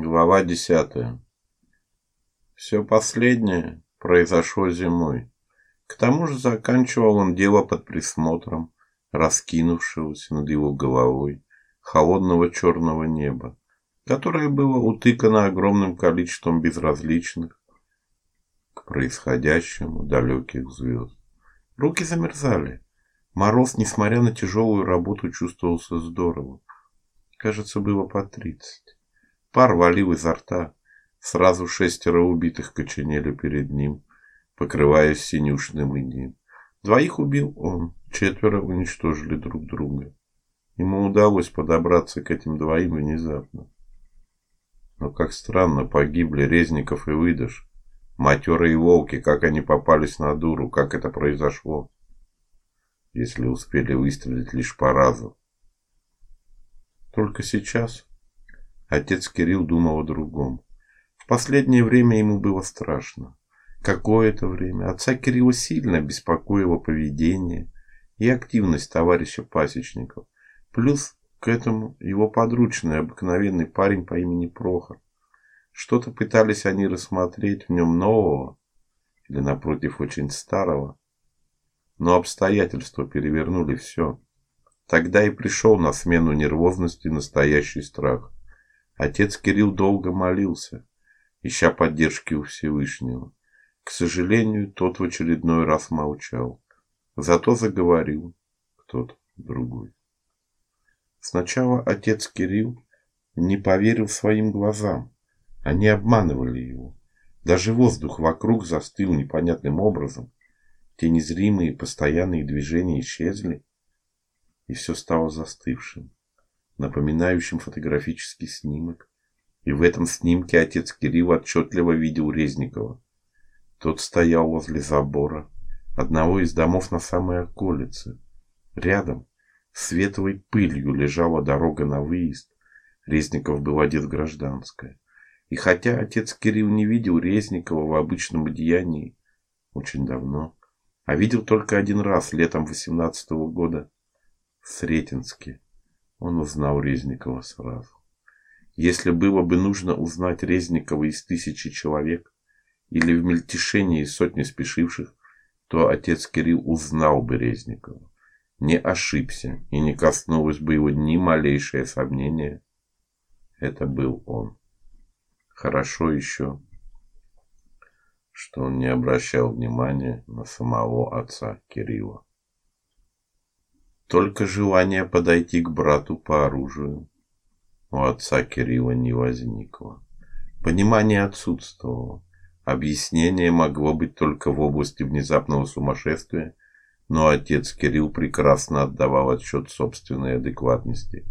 Глава десятая. Все последнее произошло зимой. К тому же заканчивал он дело под присмотром раскинувшегося над его головой холодного черного неба, которое было утыкано огромным количеством безразличных к происходящему далеких звезд. Руки замерзали. Мороз, несмотря на тяжелую работу, чувствовался здорово. Кажется, было по тридцать. Пар валил изо рта. Сразу шестеро убитых коченели перед ним, покрываясь синюшным инеем. Двоих убил он, четверо уничтожили друг друга. Ему удалось подобраться к этим двоим внезапно. Но как странно погибли Резников и Выдыш. Матерые волки, как они попались на дуру, как это произошло. Если успели выстрелить лишь по разу. Только сейчас Отец Кирилл думал о другом. В последнее время ему было страшно. Какое-то время отца Кирилла сильно беспокоило поведение и активность товарища Пасечников. Плюс к этому его подручный обыкновенный парень по имени Прохор. Что-то пытались они рассмотреть в нем нового или напротив очень старого. Но обстоятельства перевернули все. Тогда и пришел на смену нервозности настоящий страх. Отец Кирилл долго молился, ища поддержки у Всевышнего. К сожалению, тот в очередной раз молчал. Зато заговорил кто-то другой. Сначала отец Кирилл не поверил своим глазам. Они обманывали его. Даже воздух вокруг застыл непонятным образом. Те незримые постоянные движения исчезли, и все стало застывшим напоминающим фотографический снимок. И в этом снимке отец Кирилл отчетливо видел Резникова. Тот стоял возле забора одного из домов на самой околице. Рядом светлой пылью лежала дорога на выезд. Резников был одет в гражданское. И хотя отец Кирилл не видел Резникова в обычном одеянии очень давно, а видел только один раз летом восемнадцатого года в Сретенске, он узнал Резникова сразу. Если было бы нужно узнать Резникова из тысячи человек или в мельтешении сотни спешивших, то отец Кирилл узнал бы Резникова. Не ошибся и не коснулось бы его ни малейшее сомнение. Это был он. Хорошо еще, что он не обращал внимания на самого отца Кирилла. Только желание подойти к брату по оружию у отца Кирилла не возникло. Понимание отсутствовало. Объяснение могло быть только в области внезапного сумасшествия, но отец Кирилл прекрасно отдавал отчет собственной адекватности.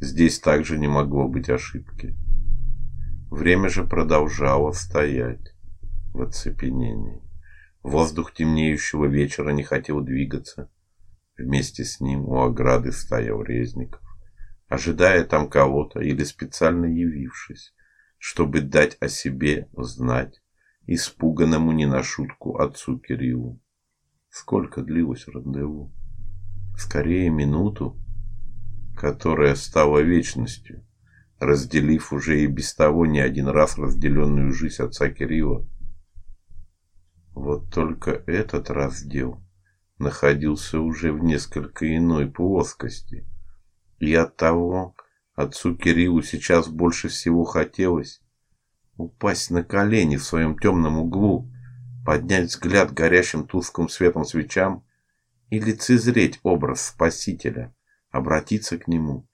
Здесь также не могло быть ошибки. Время же продолжало стоять в оцепенении. Воздух темнеющего вечера не хотел двигаться. Вместе с ним у ограды стоял Резников, ожидая там кого-то или специально явившись, чтобы дать о себе знать испуганному не на шутку отцу Кириллу. Сколько длилось рандеву? Скорее минуту, которая стала вечностью, разделив уже и без того не один раз разделенную жизнь отца Кирилла. Вот только этот раздел находился уже в несколько иной плоскости. И от того отцу Кириллу сейчас больше всего хотелось упасть на колени в своем темном углу, поднять взгляд горящим тусклым светом свечам и лицезреть образ Спасителя, обратиться к нему.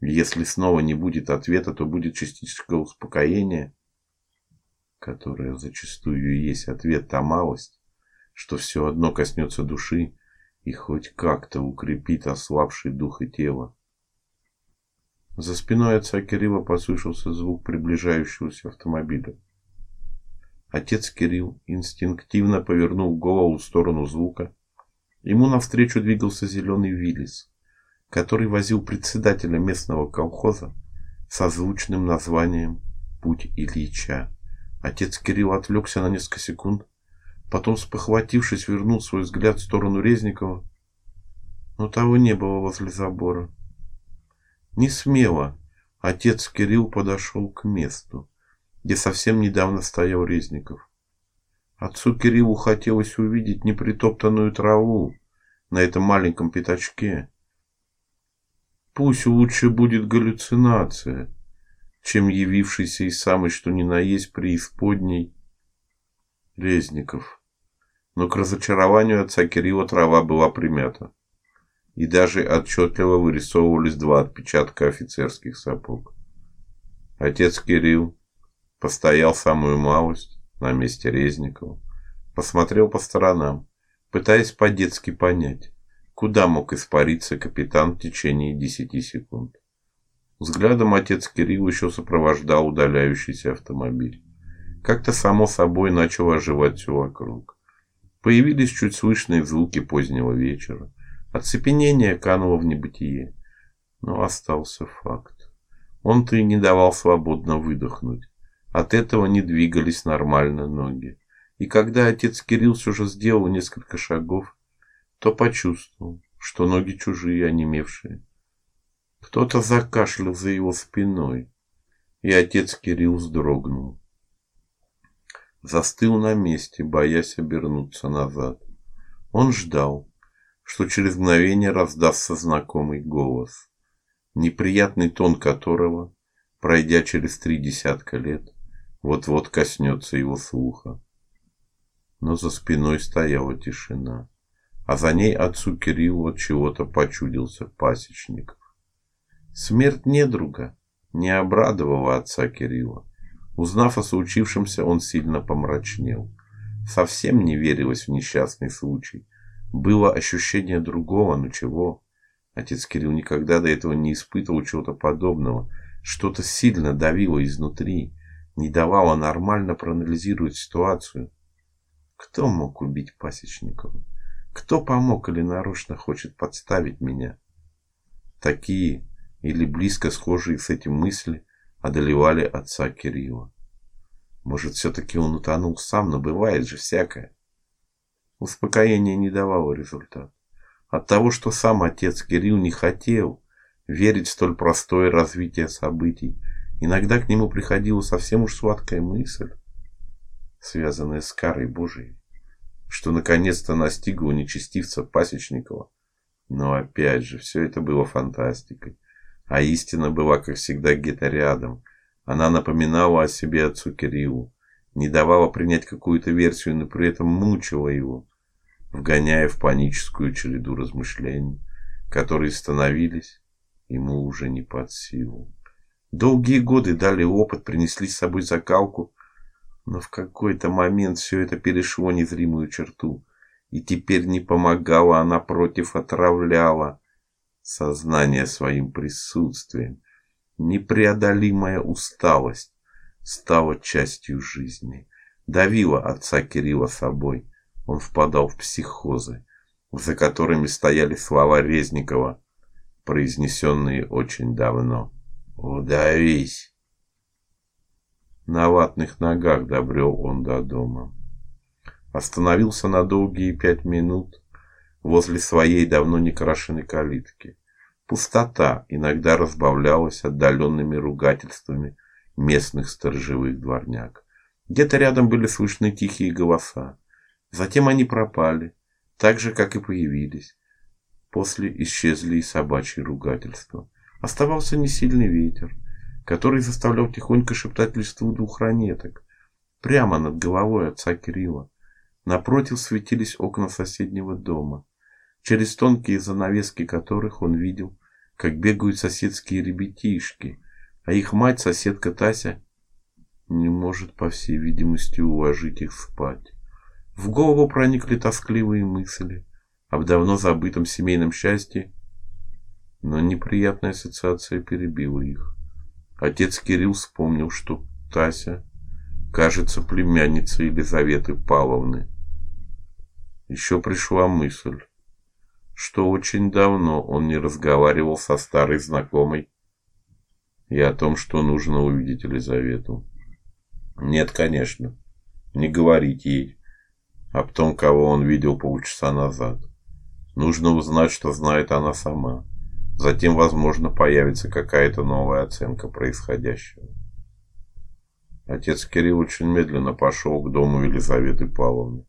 Если снова не будет ответа, то будет частичное успокоение, которое зачастую есть ответ та малость, что все одно коснется души и хоть как-то укрепит ослабший дух и тело. За спиной отца Кирилла послышался звук приближающегося автомобиля. Отец Кирилл инстинктивно повернул голову в сторону звука. Ему навстречу двигался зеленый Виллис, который возил председателя местного колхоза со звучным названием Путь Ильича. Отец Кирилл отвлекся на несколько секунд, Потом, спохватившись, вернул свой взгляд в сторону Резникова, но того не было возле забора. Не смело, Отец Кирилл подошел к месту, где совсем недавно стоял Резников. Отцу Кириллу хотелось увидеть непритоптанную траву на этом маленьком пятачке. Пусть лучше будет галлюцинация, чем явившийся из самой что ни на есть преисподней Резников. Но к разочарованию отца Кирилла трава была примята, и даже отчетливо вырисовывались два отпечатка офицерских сапог. Отец Кирилл постоял самую малость на месте Резникова, посмотрел по сторонам, пытаясь по-детски понять, куда мог испариться капитан в течение десяти секунд. Взглядом отец Кирилл еще сопровождал удаляющийся автомобиль. Как-то само собой начало оживать все вокруг. Появились чуть слышные звуки позднего вечера. Оцепенение кануло в небытие. Но остался факт. Он-то и не давал свободно выдохнуть. От этого не двигались нормально ноги. И когда отец Кирилл все же сделал несколько шагов, то почувствовал, что ноги чужие, онемевшие. Кто-то закашлял за его спиной, и отец Кирилл вздрогнул. Застыл на месте, боясь обернуться назад. Он ждал, что через мгновение раздастся знакомый голос, неприятный тон которого, пройдя через три десятка лет, вот-вот коснется его слуха. Но за спиной стояла тишина, а за ней отцу Кириллу от чего-то почудился пасечников. Смерть недруга не обрадовала отца Кирилла. Узнав о случившемся, он сильно помрачнел. Совсем не верилось в несчастный случай. Было ощущение другого, но чего? Отец Кирилл никогда до этого не испытывал чего-то подобного. Что-то сильно давило изнутри, не давало нормально проанализировать ситуацию. Кто мог убить Пасечникова? Кто помог или нарочно хочет подставить меня? Такие или близко схожие с этим мысли одолевали отца Кирилла. Может, все таки он утонул сам, но бывает же всякое. Успокоение не давало результат. От того, что сам отец Кирилл не хотел верить в столь простое развитие событий, иногда к нему приходила совсем уж сладкая мысль, связанная с карой Божией, что наконец-то настигла нечестивца Пасечникова. Но опять же, все это было фантастикой. А истина была, как всегда, где-то рядом. Она напоминала о себе отцу Кириллу, не давала принять какую-то версию, но при этом мучила его, вгоняя в паническую череду размышлений, которые становились ему уже не под силу. Долгие годы дали опыт, принесли с собой закалку, но в какой-то момент все это перешло незримую черту, и теперь не помогало, а напротив отравляло сознание своим присутствием. Непреодолимая усталость стала частью жизни, давила отца Кирилла собой. Он впадал в психозы, за которыми стояли слова Резникова, произнесенные очень давно. "Удавись". На ватных ногах добрел он до дома. Остановился на долгие пять минут, возле своей давно не крашеной калитки. Пустота иногда разбавлялась отдаленными ругательствами местных сторожевых дворняг. Где-то рядом были слышны тихие голоса. Затем они пропали, так же как и появились. После исчезли и собачьи ругательства. Оставался несильный ветер, который заставлял тихонько шептать листву двух ранеток прямо над головой отца Кирилла. Напротив светились окна соседнего дома через тонкие занавески которых он видел, как бегают соседские ребятишки, а их мать, соседка Тася, не может, по всей видимости, уложить их спать. В голову проникли тоскливые мысли об давно забытом семейном счастье, но неприятная ассоциация перебила их. Отец Кирилл вспомнил, что Тася, кажется, племянница Елизаветы Павловны. Еще пришла мысль, что очень давно он не разговаривал со старой знакомой и о том, что нужно увидеть Елизавету. Нет, конечно, не говорить ей об том, кого он видел полчаса назад. Нужно узнать, что знает она сама. Затем, возможно, появится какая-то новая оценка происходящего. Отец Кирилл очень медленно пошел к дому Елизаветы Павловны.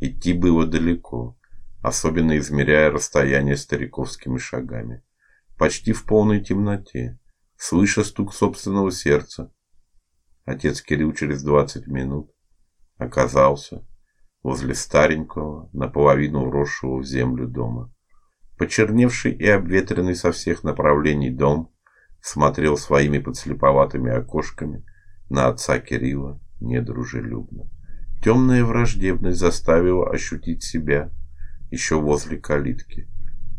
Идти было далеко, особенно измеряя расстояние стариковскими шагами. Почти в полной темноте, слыша стук собственного сердца. Отец Кирилл через двадцать минут оказался возле старенького, наполовину вросшего в землю дома. Почерневший и обветренный со всех направлений дом смотрел своими подслеповатыми окошками на отца Кирилла недружелюбно. Темная враждебность заставила ощутить себя еще возле калитки.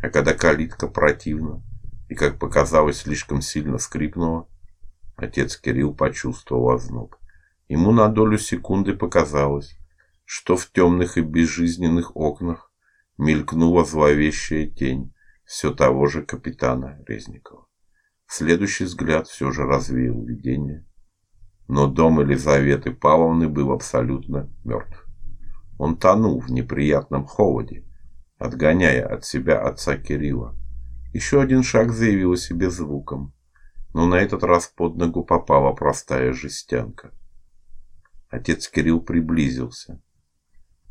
А когда калитка противно и, как показалось, слишком сильно скрипнула, отец Кирилл почувствовал озноб. Ему на долю секунды показалось, что в темных и безжизненных окнах мелькнула зловещая тень все того же капитана Резникова. Следующий взгляд все же развеял видение, но дом Елизаветы Павловны был абсолютно мертв. Он тонул в неприятном холоде, отгоняя от себя отца Кирилла. Еще один шаг заявил о себе звуком, но на этот раз под ногу попала простая жестянка. Отец Кирилл приблизился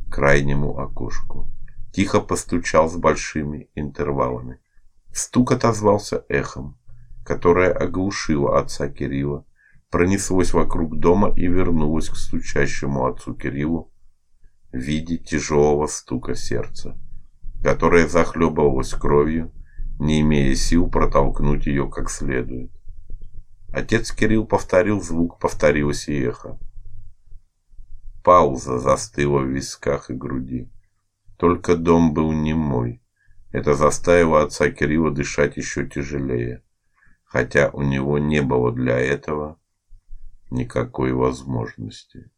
к крайнему окошку тихо постучал с большими интервалами. Стук отозвался эхом, которое оглушило отца Кирилла, пронеслось вокруг дома и вернулось к стучащему отцу Кириллу в виде тяжелого стука сердца, которое захлебывалось кровью, не имея сил протолкнуть ее как следует. Отец Кирилл повторил звук, повторилось и эхо. Пауза застыла в висках и груди. Только дом был не мой. Это заставило отца Кирилла дышать еще тяжелее, хотя у него не было для этого никакой возможности.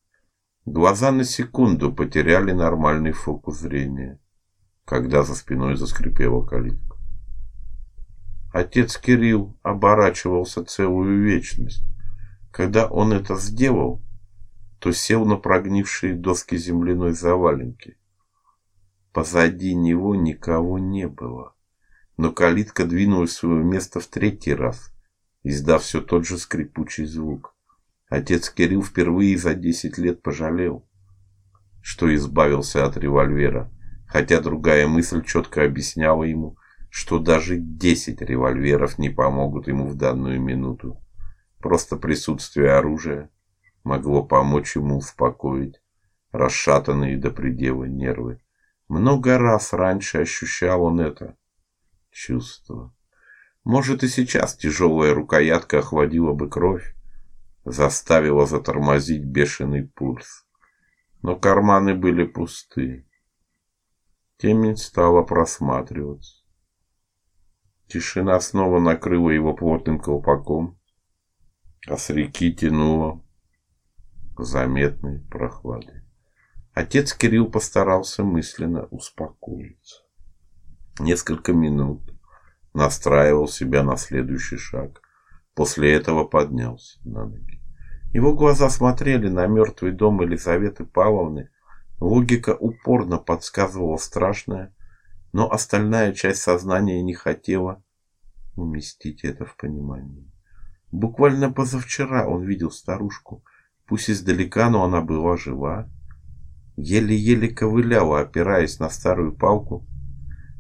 Глаза на секунду потеряли нормальный фокус зрения, когда за спиной заскрипела калитка. Отец Кирилл оборачивался целую вечность. Когда он это сделал, то сел на прогнившие доски земляной заваленки Позади него никого не было. Но калитка двинулась в свое место в третий раз, издав все тот же скрипучий звук. Отец Кирилл впервые за десять лет пожалел, что избавился от револьвера, хотя другая мысль четко объясняла ему, что даже десять револьверов не помогут ему в данную минуту. Просто присутствие оружия могло помочь ему успокоить расшатанные до предела нервы. Много раз раньше ощущал он это чувство. Может и сейчас тяжелая рукоятка охладила бы кровь, заставила затормозить бешеный пульс. Но карманы были пусты. Темень стала просматриваться. Тишина снова накрыла его плотным колпаком, а с реки тянуло заметной прохладой. Отец Кирилл постарался мысленно успокоиться. Несколько минут настраивал себя на следующий шаг. После этого поднялся на ноги. Его глаза смотрели на мертвый дом Елизаветы Павловны. Логика упорно подсказывала страшное, но остальная часть сознания не хотела уместить это в понимание. Буквально позавчера он видел старушку, пусть издалека, но она была жива еле-еле ковыляла, опираясь на старую палку.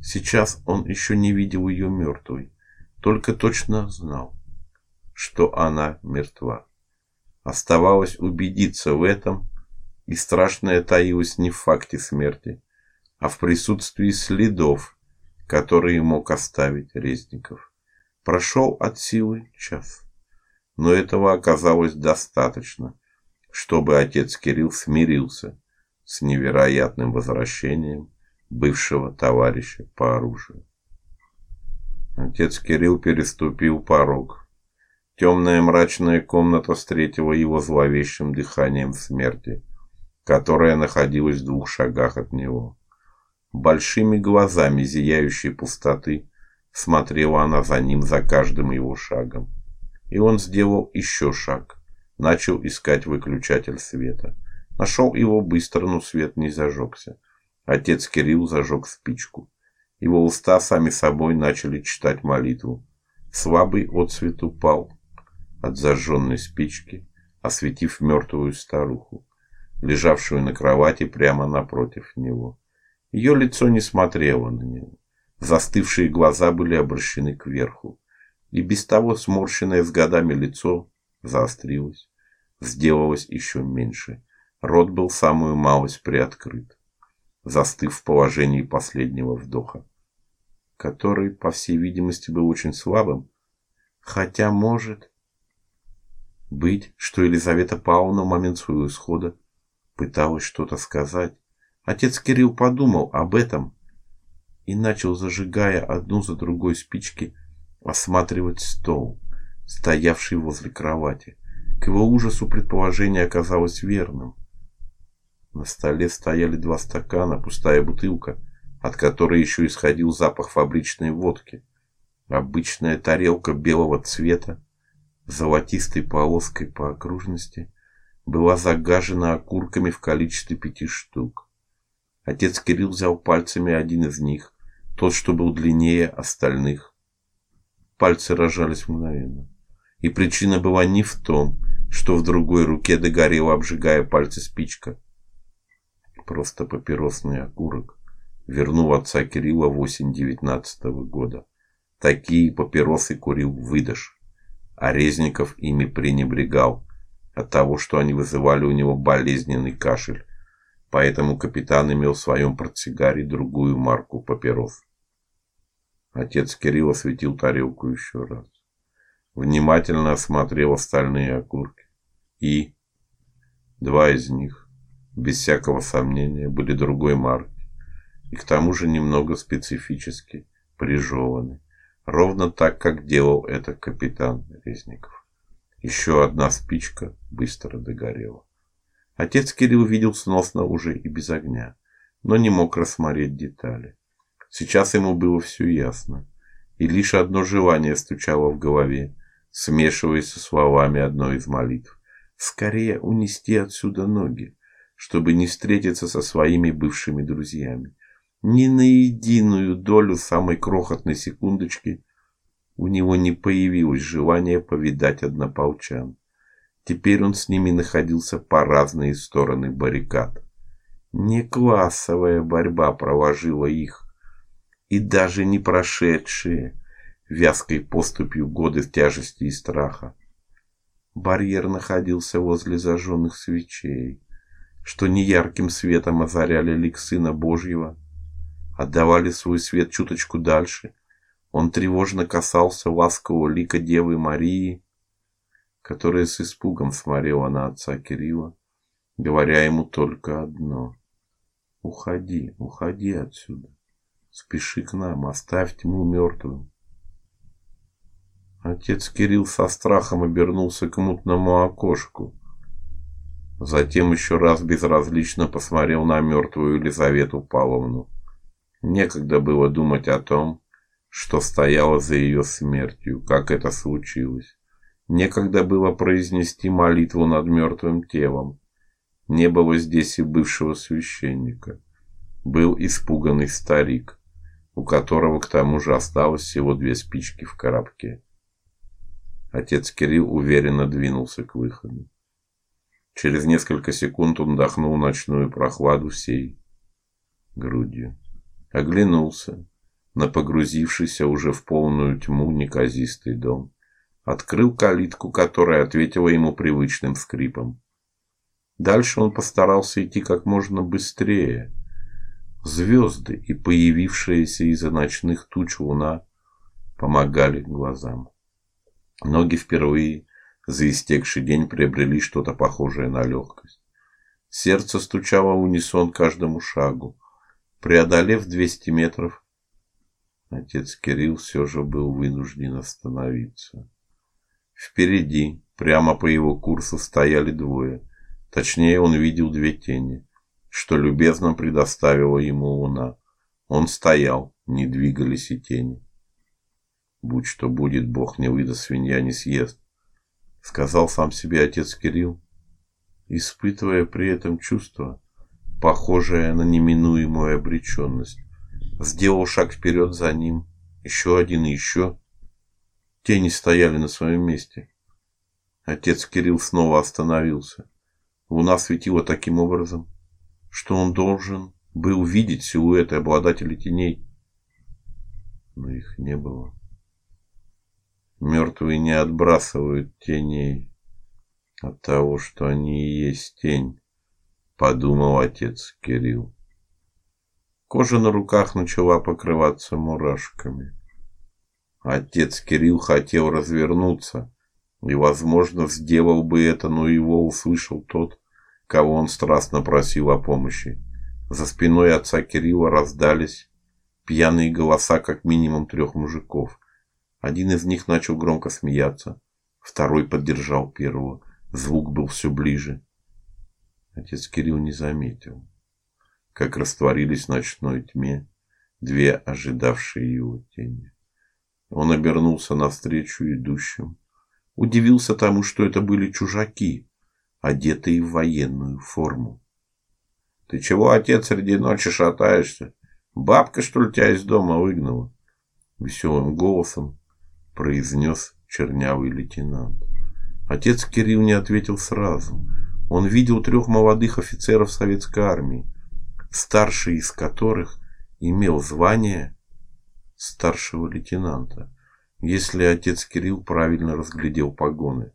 Сейчас он еще не видел ее мертвой, только точно знал, что она мертва. Оставалось убедиться в этом, и страшное таилось не в факте смерти, а в присутствии следов, которые мог оставить Резников. Прошел от силы час, но этого оказалось достаточно, чтобы отец Кирилл смирился с невероятным возвращением бывшего товарища по оружию. Отец Кирилл переступил порог. Темная мрачная комната встретила его зловещим дыханием смерти, которая находилась в двух шагах от него. Большими глазами зияющей пустоты смотрела она за ним за каждым его шагом. И он сделал еще шаг, начал искать выключатель света. Нашел его быстро, но свет не зажегся. Отец Кирилл зажег спичку его уста сами собой начали читать молитву. Слабый отсвет упал от зажженной спички, осветив мертвую старуху, лежавшую на кровати прямо напротив него. Ее лицо не смотрело на него. Застывшие глаза были обращены кверху, и без того сморщенное с годами лицо заострилось, сделалось еще меньше. Рот был самую малость приоткрыт, застыв в положении последнего вдоха который, по всей видимости, был очень слабым, хотя может быть, что Елизавета Павловна в момент своего исхода пыталась что-то сказать. Отец Кирилл подумал об этом и начал, зажигая одну за другой спички, осматривать стол, стоявший возле кровати. К его ужасу предположение оказалось верным. На столе стояли два стакана, пустая бутылка от которой еще исходил запах фабричной водки. Обычная тарелка белого цвета, золотистой полоской по окружности, была загажена окурками в количестве пяти штук. Отец Кирилл взял пальцами один из них, тот, что был длиннее остальных. Пальцы разжались мгновенно. И причина была не в том, что в другой руке догорела, обжигая пальцы спичка. Просто папиросный окурок вернул отца Кирилла в осень девятнадцатого года. Такие папиросы курил выдаж, а Резников ими пренебрегал от того, что они вызывали у него болезненный кашель. Поэтому капитан имел в своем портсигаре другую марку папирос. Отец Кирилл осветил тарелку еще раз. Внимательно осмотрел остальные окурки. И два из них, без всякого сомнения, были другой марки и к тому же немного специфически прижеваны, ровно так, как делал это капитан Резников. Еще одна спичка быстро догорела. Отец Кирилл видел сносно уже и без огня, но не мог рассмотреть детали. Сейчас ему было все ясно, и лишь одно желание стучало в голове, смешиваясь со словами одной из молитв: скорее унести отсюда ноги, чтобы не встретиться со своими бывшими друзьями, ни на единую долю самой крохотной секундочки у него не появилось желания повидать однополчан. Теперь он с ними находился по разные стороны баррикад. Не классовая борьба проложила их, и даже не прошедшие вязкой поступью годы тяжести и страха. Барьер находился возле зажженных свечей, что неярким светом озаряли лик сына Божьего отдавали свой свет чуточку дальше. Он тревожно касался ласкового лика Девы Марии, которая с испугом смотрела на отца Кирилла, говоря ему только одно: "Уходи, уходи отсюда. Спеши к нам, оставь тьму мертвым". Отец Кирилл со страхом обернулся к мутному окошку. Затем еще раз безразлично посмотрел на мертвую Елизавету Павловну. Некогда было думать о том, что стояло за ее смертью, как это случилось. Некогда было произнести молитву над мертвым телом. Не было здесь и бывшего священника. Был испуганный старик, у которого к тому же осталось всего две спички в коробке. Отец Кирилл уверенно двинулся к выходу. Через несколько секунд он вдохнул ночную прохладу всей грудью оглянулся на погрузившийся уже в полную тьму неказистый дом, открыл калитку, которая ответила ему привычным скрипом. Дальше он постарался идти как можно быстрее. Звезды и появившаяся из-за ночных туч луна помогали глазам. Ноги впервые за истекший день приобрели что-то похожее на легкость. Сердце стучало в унисон каждому шагу. Преодолев 200 метров, отец Кирилл все же был вынужден остановиться. Впереди, прямо по его курсу стояли двое. Точнее, он видел две тени, что любезно предоставила ему луна. Он стоял, не двигались и тени. Будь что будет, Бог не выдаст, свинья не съест, сказал сам себе отец Кирилл, испытывая при этом чувство, похожая на неминуемую обреченность. Сделал шаг вперед за ним, еще один и еще. Тени стояли на своем месте. Отец Кирилл снова остановился. Луна светила таким образом, что он должен был видеть силуэты обладателей теней, но их не было. Мертвые не отбрасывают теней от того, что они и есть тень, подумал отец Кирилл. Кожа на руках начала покрываться мурашками. Отец Кирилл хотел развернуться и, возможно, сделал бы это, но его услышал тот, кого он страстно просил о помощи. За спиной отца Кирилла раздались пьяные голоса как минимум трех мужиков. Один из них начал громко смеяться, второй поддержал первого. Звук был все ближе. Отец Кирилл не заметил, как растворились в ночной тьме две ожидавшие его тени. Он обернулся навстречу идущим, удивился тому, что это были чужаки, одетые в военную форму. Ты чего, отец, среди ночи шатаешься? Бабка что ли тебя из дома выгнала? Веселым голосом произнес чернявый лейтенант. Отец Кирилл не ответил сразу. Он видел трех молодых офицеров советской армии, старший из которых имел звание старшего лейтенанта, если отец Кирилл правильно разглядел погоны.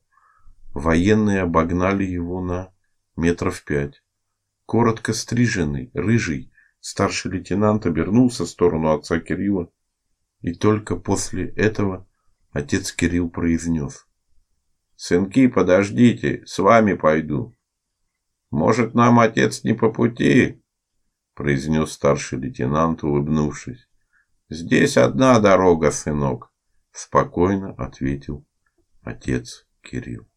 Военные обогнали его на метров пять. Коротко стриженный, рыжий, старший лейтенант обернулся в сторону отца Кирилла, и только после этого отец Кирилл произнес. «Сынки, подождите, с вами пойду». «Может, нам, отец, не по пути?» Произнес старший лейтенант, улыбнувшись. Здесь одна дорога, сынок, спокойно ответил отец Кирилл.